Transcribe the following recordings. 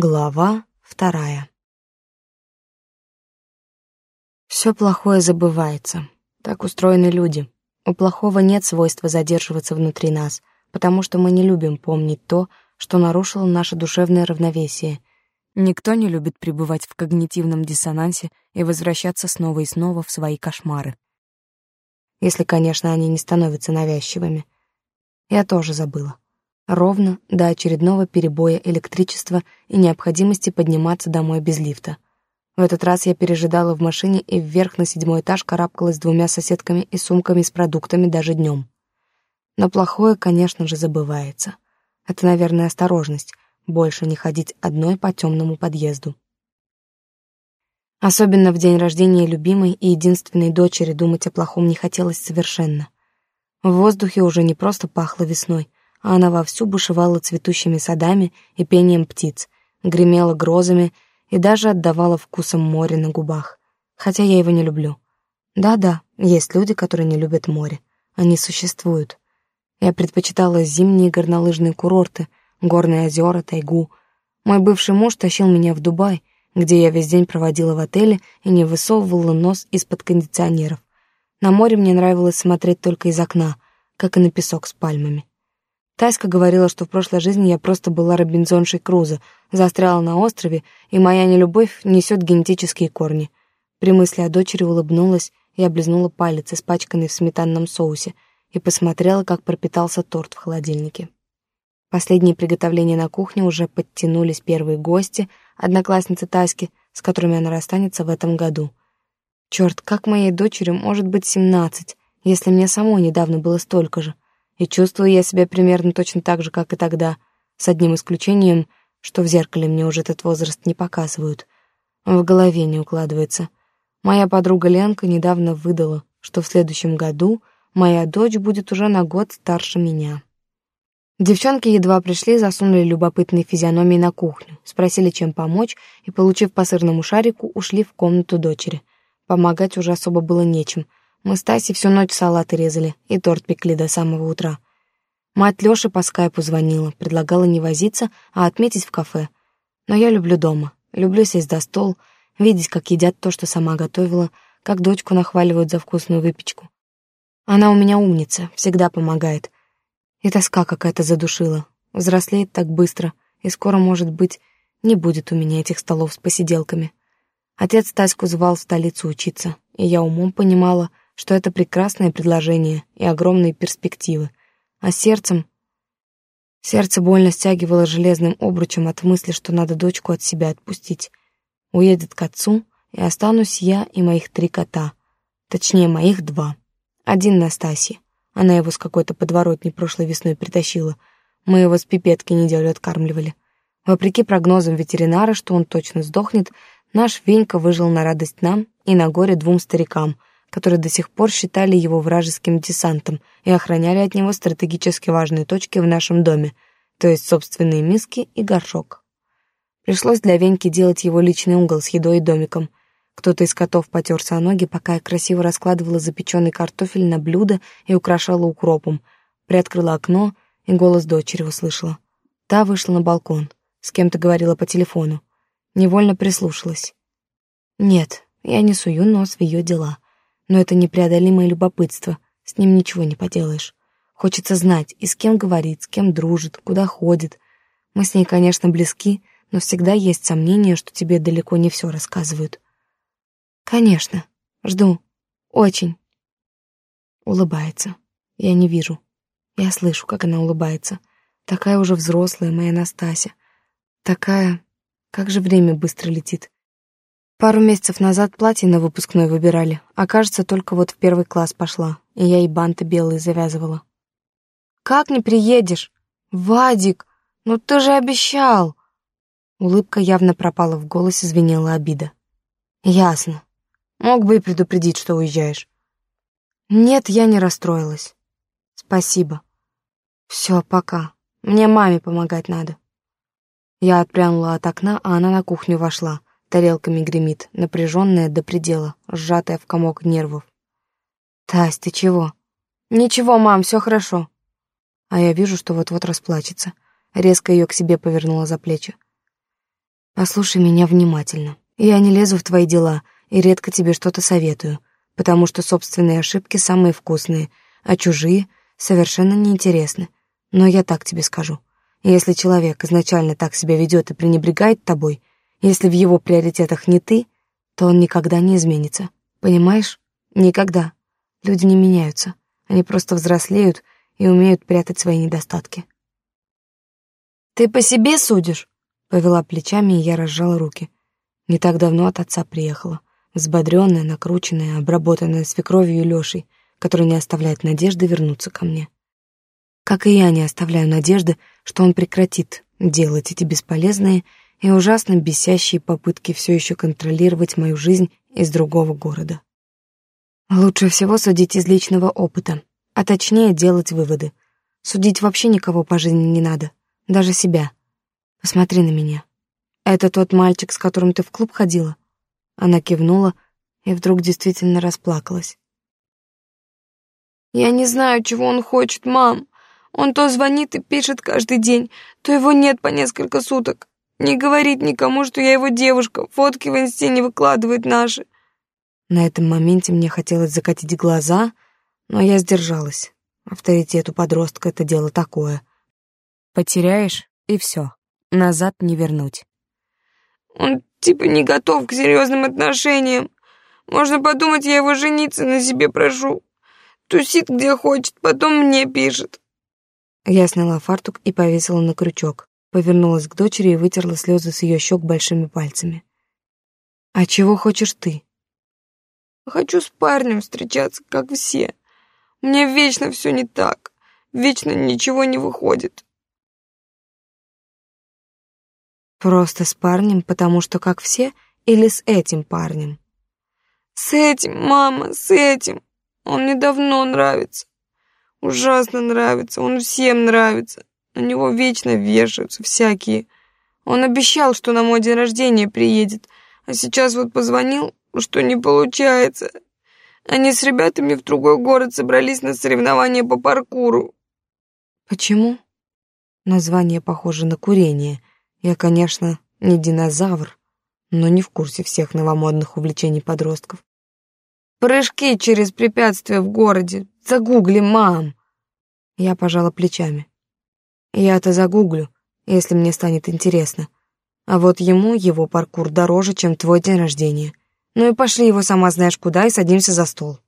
Глава вторая. Все плохое забывается. Так устроены люди. У плохого нет свойства задерживаться внутри нас, потому что мы не любим помнить то, что нарушило наше душевное равновесие. Никто не любит пребывать в когнитивном диссонансе и возвращаться снова и снова в свои кошмары. Если, конечно, они не становятся навязчивыми. Я тоже забыла ровно до очередного перебоя электричества и необходимости подниматься домой без лифта. В этот раз я пережидала в машине и вверх на седьмой этаж карабкалась двумя соседками и сумками с продуктами даже днем. Но плохое, конечно же, забывается. Это, наверное, осторожность, больше не ходить одной по темному подъезду. Особенно в день рождения любимой и единственной дочери думать о плохом не хотелось совершенно. В воздухе уже не просто пахло весной, а она вовсю бушевала цветущими садами и пением птиц, гремела грозами и даже отдавала вкусом моря на губах. Хотя я его не люблю. Да-да, есть люди, которые не любят море. Они существуют. Я предпочитала зимние горнолыжные курорты, горные озера, тайгу. Мой бывший муж тащил меня в Дубай, где я весь день проводила в отеле и не высовывала нос из-под кондиционеров. На море мне нравилось смотреть только из окна, как и на песок с пальмами. Тайска говорила, что в прошлой жизни я просто была Робинзоншей Крузо, застряла на острове, и моя нелюбовь несет генетические корни. При мысли о дочери улыбнулась и облизнула палец, испачканный в сметанном соусе, и посмотрела, как пропитался торт в холодильнике. Последние приготовления на кухне уже подтянулись первые гости, одноклассницы Таськи, с которыми она расстанется в этом году. Черт, как моей дочери может быть семнадцать, если мне самой недавно было столько же — и чувствую я себя примерно точно так же, как и тогда, с одним исключением, что в зеркале мне уже этот возраст не показывают. В голове не укладывается. Моя подруга Ленка недавно выдала, что в следующем году моя дочь будет уже на год старше меня. Девчонки едва пришли, засунули любопытные физиономии на кухню, спросили, чем помочь, и, получив по сырному шарику, ушли в комнату дочери. Помогать уже особо было нечем — мы с Тасей всю ночь салаты резали и торт пекли до самого утра. Мать Лёши по скайпу звонила, предлагала не возиться, а отметить в кафе. Но я люблю дома, люблю сесть за стол, видеть, как едят то, что сама готовила, как дочку нахваливают за вкусную выпечку. Она у меня умница, всегда помогает. И тоска какая-то задушила. Взрослеет так быстро, и скоро, может быть, не будет у меня этих столов с посиделками. Отец Таську звал в столицу учиться, и я умом понимала, что это прекрасное предложение и огромные перспективы, а сердцем... Сердце больно стягивало железным обручем от мысли, что надо дочку от себя отпустить. Уедет к отцу, и останусь я и моих три кота. Точнее, моих два. Один Настасья. Она его с какой-то подворотней прошлой весной притащила. Мы его с пипетки неделю откармливали. Вопреки прогнозам ветеринара, что он точно сдохнет, наш Венька выжил на радость нам и на горе двум старикам — которые до сих пор считали его вражеским десантом и охраняли от него стратегически важные точки в нашем доме, то есть собственные миски и горшок. Пришлось для Веньки делать его личный угол с едой и домиком. Кто-то из котов потерся о ноги, пока я красиво раскладывала запеченный картофель на блюдо и украшала укропом, приоткрыла окно и голос дочери услышала. Та вышла на балкон, с кем-то говорила по телефону. Невольно прислушалась. Нет, я не сую нос в ее дела — но это непреодолимое любопытство, с ним ничего не поделаешь. Хочется знать, и с кем говорит, с кем дружит, куда ходит. Мы с ней, конечно, близки, но всегда есть сомнение, что тебе далеко не все рассказывают. Конечно, жду. Очень. Улыбается. Я не вижу. Я слышу, как она улыбается. Такая уже взрослая моя Настася. Такая... Как же время быстро летит. Пару месяцев назад платье на выпускной выбирали, а кажется, только вот в первый класс пошла, и я и банты белые завязывала. «Как не приедешь? Вадик, ну ты же обещал!» Улыбка явно пропала в голосе, звенела обида. «Ясно. Мог бы и предупредить, что уезжаешь». «Нет, я не расстроилась. Спасибо. Все, пока. Мне маме помогать надо». Я отпрянула от окна, а она на кухню вошла — тарелками гремит, напряженная до предела, сжатая в комок нервов. «Тась, ты чего?» «Ничего, мам, все хорошо». А я вижу, что вот-вот расплачется. Резко ее к себе повернула за плечи. Послушай меня внимательно. Я не лезу в твои дела и редко тебе что-то советую, потому что собственные ошибки самые вкусные, а чужие совершенно неинтересны. Но я так тебе скажу. Если человек изначально так себя ведет и пренебрегает тобой, если в его приоритетах не ты, то он никогда не изменится. Понимаешь? Никогда. Люди не меняются. Они просто взрослеют и умеют прятать свои недостатки. «Ты по себе судишь?» — повела плечами, и я разжала руки. Не так давно от отца приехала, взбодрённая, накрученная, обработанная свекровью и Лёшей, который не оставляет надежды вернуться ко мне. Как и я не оставляю надежды, что он прекратит делать эти бесполезные и ужасно бесящие попытки все еще контролировать мою жизнь из другого города. Лучше всего судить из личного опыта, а точнее делать выводы. Судить вообще никого по жизни не надо, даже себя. Посмотри на меня. Это тот мальчик, с которым ты в клуб ходила? Она кивнула и вдруг действительно расплакалась. Я не знаю, чего он хочет, мам. Он то звонит и пишет каждый день, то его нет по несколько суток. Не говорит никому, что я его девушка, фотки в инсте не выкладывает наши. На этом моменте мне хотелось закатить глаза, но я сдержалась. Авторитет у подростка — это дело такое. Потеряешь — и все. Назад не вернуть. Он типа не готов к серьезным отношениям. Можно подумать, я его жениться на себе прошу. Тусит где хочет, потом мне пишет. Я сняла фартук и повесила на крючок, повернулась к дочери и вытерла слезы с ее щек большими пальцами. «А чего хочешь ты?» «Хочу с парнем встречаться, как все. Мне вечно все не так, вечно ничего не выходит». «Просто с парнем, потому что как все, или с этим парнем?» «С этим, мама, с этим. Он мне давно нравится. Ужасно нравится, он всем нравится. На него вечно вешаются всякие. Он обещал, что на мой день рождения приедет, а сейчас вот позвонил, что не получается. Они с ребятами в другой город собрались на соревнования по паркуру. Почему? Название похоже на курение. Я, конечно, не динозавр, но не в курсе всех новомодных увлечений подростков. Прыжки через препятствия в городе. Загугли, мам. Я пожала плечами. Я-то загуглю, если мне станет интересно. А вот ему его паркур дороже, чем твой день рождения. Ну и пошли его сама знаешь куда и садимся за стол.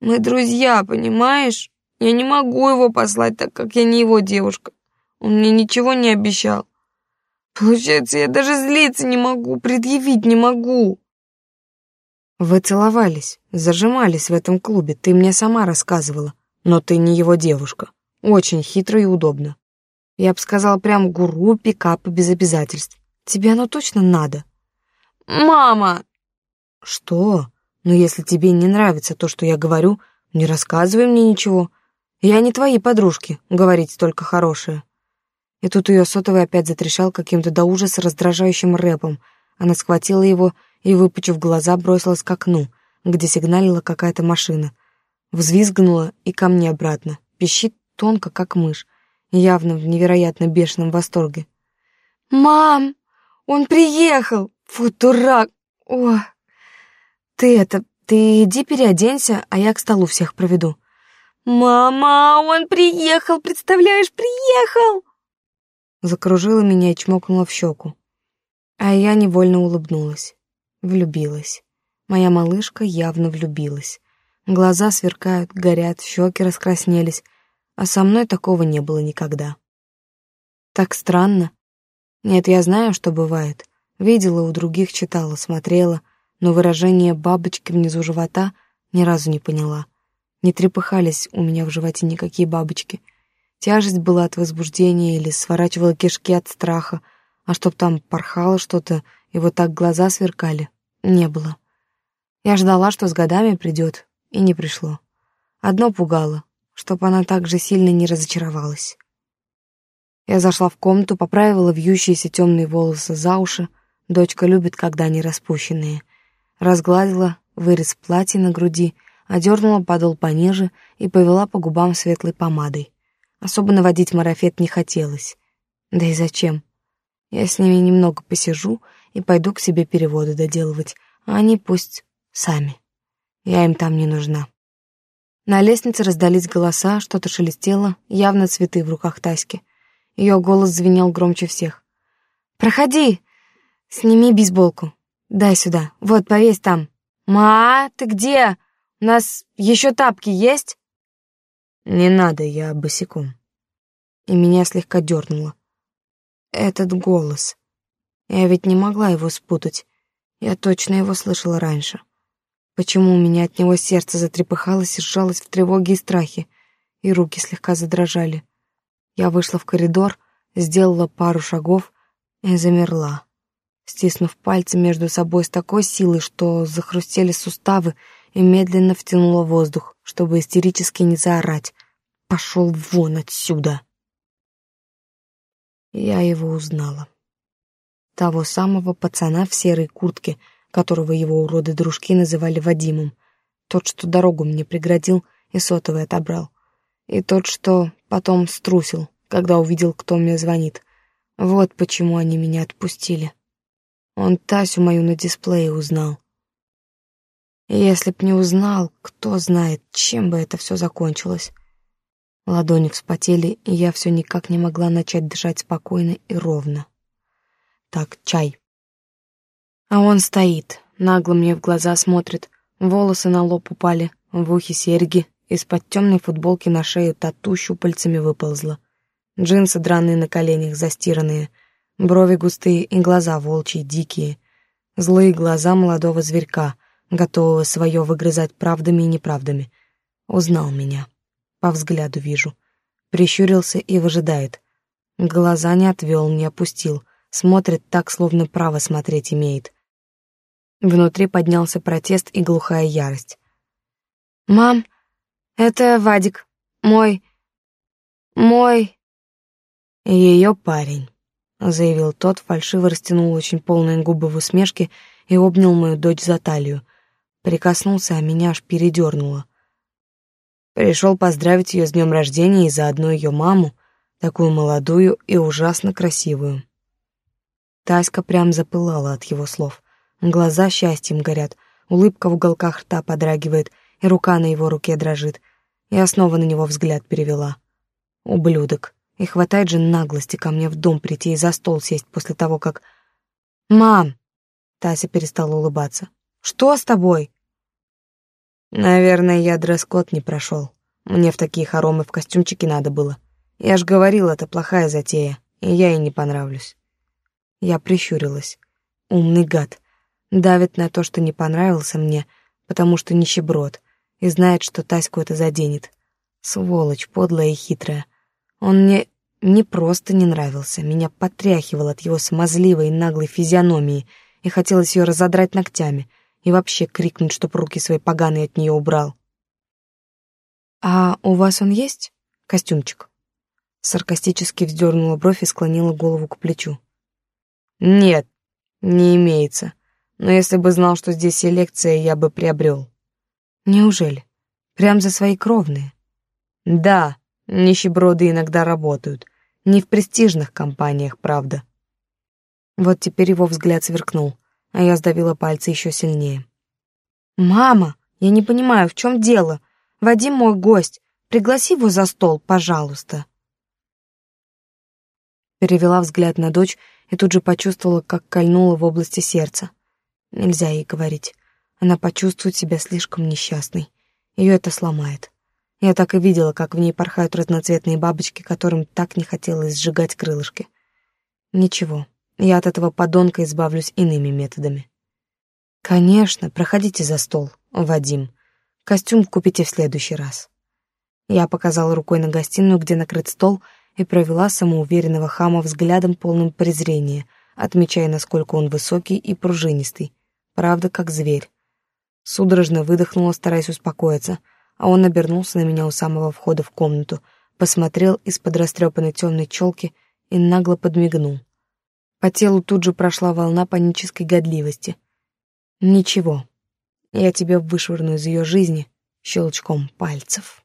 Мы друзья, понимаешь? Я не могу его послать, так как я не его девушка. Он мне ничего не обещал. Получается, я даже злиться не могу, предъявить не могу. Вы целовались, зажимались в этом клубе, ты мне сама рассказывала. Но ты не его девушка. Очень хитро и удобно. Я бы сказала прям гуру пикапа без обязательств. Тебе оно точно надо? Мама! Что? Ну, если тебе не нравится то, что я говорю, не рассказывай мне ничего. Я не твои подружки, говорить только хорошее. И тут ее сотовый опять затрещал каким-то до ужаса раздражающим рэпом. Она схватила его и, выпучив глаза, бросилась к окну, где сигналила какая-то машина. Взвизгнула и ко мне обратно, пищит тонко, как мышь, явно в невероятно бешеном восторге. «Мам, он приехал! Фу, дурак! О, ты это, ты иди переоденься, а я к столу всех проведу». «Мама, он приехал, представляешь, приехал!» Закружила меня и чмокнула в щеку. А я невольно улыбнулась. Влюбилась. Моя малышка явно влюбилась. Глаза сверкают, горят, щеки раскраснелись, а со мной такого не было никогда. Так странно. Нет, я знаю, что бывает. Видела у других, читала, смотрела, но выражение бабочки внизу живота ни разу не поняла. Не трепыхались у меня в животе никакие бабочки. Тяжесть была от возбуждения или сворачивала кишки от страха, а чтоб там порхало что-то и вот так глаза сверкали, не было. Я ждала, что с годами придет, и не пришло. Одно пугало, чтоб она так же сильно не разочаровалась. Я зашла в комнату, поправила вьющиеся темные волосы за уши, дочка любит, когда они распущенные, разгладила вырез платья на груди, одернула подол пониже и повела по губам светлой помадой. Особо наводить марафет не хотелось. Да и зачем? Я с ними немного посижу и пойду к себе переводы доделывать, а они пусть сами. Я им там не нужна. На лестнице раздались голоса, что-то шелестело, явно цветы в руках Таськи. Ее голос звенел громче всех. «Проходи! Сними бейсболку. Дай сюда. Вот, повесь там. Ма, ты где? У нас еще тапки есть?» «Не надо, я босиком». И меня слегка дернуло. Этот голос. Я ведь не могла его спутать. Я точно его слышала раньше. Почему у меня от него сердце затрепыхалось и сжалось в тревоге и страхе, и руки слегка задрожали. Я вышла в коридор, сделала пару шагов и замерла, стиснув пальцы между собой с такой силой, что захрустели суставы, и медленно втянула воздух, чтобы истерически не заорать. «Пошел вон отсюда!» Я его узнала. Того самого пацана в серой куртке, которого его уроды-дружки называли Вадимом. Тот, что дорогу мне преградил и сотовый отобрал. И тот, что потом струсил, когда увидел, кто мне звонит. Вот почему они меня отпустили. Он Тасю мою на дисплее узнал. Если б не узнал, кто знает, чем бы это все закончилось. Ладони вспотели, и я все никак не могла начать дышать спокойно и ровно. Так, чай. А он стоит, нагло мне в глаза смотрит, волосы на лоб упали, в ухе серьги, из-под темной футболки на шею тату щупальцами выползла. Джинсы драные на коленях, застиранные, брови густые и глаза волчьи, дикие. Злые глаза молодого зверька, готового свое выгрызать правдами и неправдами. Узнал меня. По взгляду вижу. Прищурился и выжидает. Глаза не отвел, не опустил. Смотрит так, словно право смотреть имеет. Внутри поднялся протест и глухая ярость. «Мам, это Вадик. Мой... мой...» «Ее парень», — заявил тот, фальшиво растянул очень полные губы в усмешке и обнял мою дочь за талию. Прикоснулся, а меня аж передернуло. Пришел поздравить ее с днем рождения и заодно ее маму, такую молодую и ужасно красивую. Таська прям запылала от его слов. Глаза счастьем горят, улыбка в уголках рта подрагивает, и рука на его руке дрожит. Я снова на него взгляд перевела. Ублюдок. И хватает же наглости ко мне в дом прийти и за стол сесть после того, как... «Мам!» Тася перестала улыбаться. «Что с тобой?» Наверное, я дресс-код не прошел. Мне в такие хоромы в костюмчике надо было. Я ж говорил, это плохая затея, и я ей не понравлюсь. Я прищурилась. Умный гад. Давит на то, что не понравился мне, потому что нищеброд, и знает, что Таську это заденет. Сволочь, подлая и хитрая. Он мне не просто не нравился, меня потряхивал от его смазливой и наглой физиономии, и хотелось ее разодрать ногтями — и вообще крикнуть, чтоб руки свои поганые от нее убрал. «А у вас он есть? Костюмчик?» Саркастически вздернула бровь и склонила голову к плечу. «Нет, не имеется. Но если бы знал, что здесь селекция, я бы приобрел». «Неужели? Прям за свои кровные?» «Да, нищеброды иногда работают. Не в престижных компаниях, правда». Вот теперь его взгляд сверкнул а я сдавила пальцы еще сильнее. «Мама, я не понимаю, в чем дело? Вадим мой гость. Пригласи его за стол, пожалуйста». Перевела взгляд на дочь и тут же почувствовала, как кольнула в области сердца. Нельзя ей говорить. Она почувствует себя слишком несчастной. Ее это сломает. Я так и видела, как в ней порхают разноцветные бабочки, которым так не хотелось сжигать крылышки. Ничего, я от этого подонка избавлюсь иными методами. Конечно, проходите за стол, Вадим. Костюм купите в следующий раз. Я показала рукой на гостиную, где накрыт стол, и провела самоуверенного хама взглядом полным презрения, отмечая, насколько он высокий и пружинистый, правда, как зверь. Судорожно выдохнула, стараясь успокоиться, а он обернулся на меня у самого входа в комнату, посмотрел из-под растрепанной темной челки и нагло подмигнул. По телу тут же прошла волна панической годливости. «Ничего, я тебя вышвырну из ее жизни щелчком пальцев».